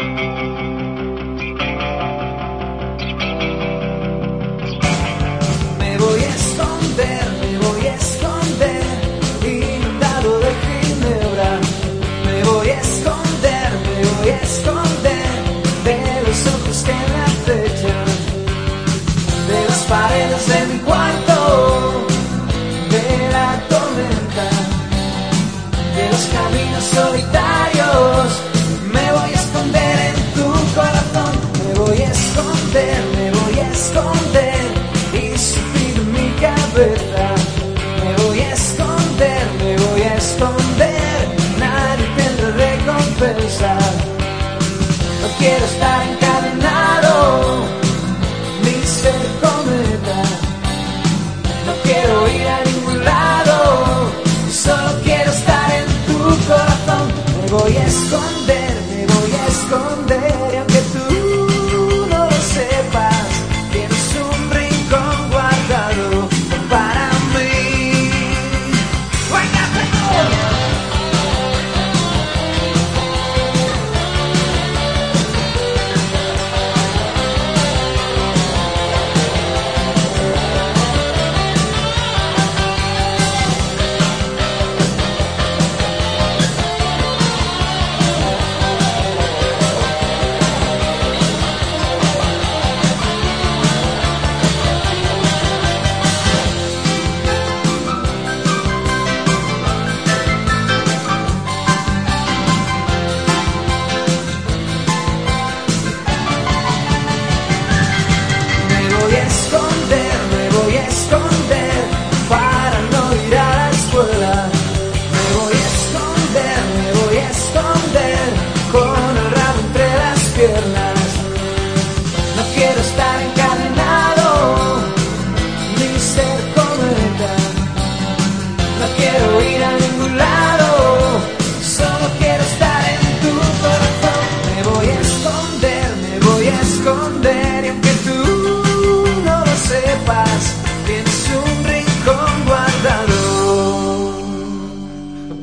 Me voy a esconder, me voy a esconder, inundado de ginebra. Me voy a esconder, me voy a esconder, de los ojos que me afechan, de las paredes de mi cuarto, de la tormenta, de los caminos solitarios. me voy a esconder, nadie tendrá recompensa. No quiero estar en casa.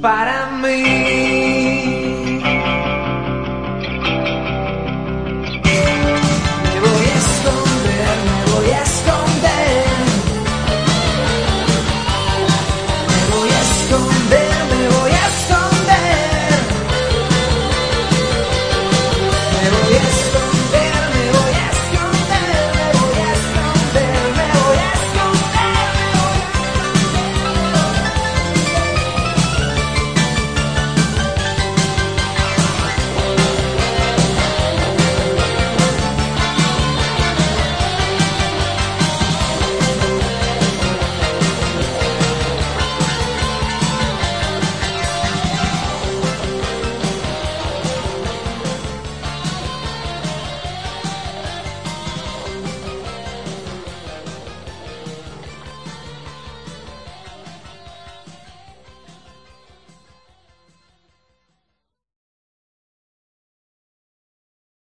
para mí. Me voy a esconder, me voy a esconder. Me voy a esconder.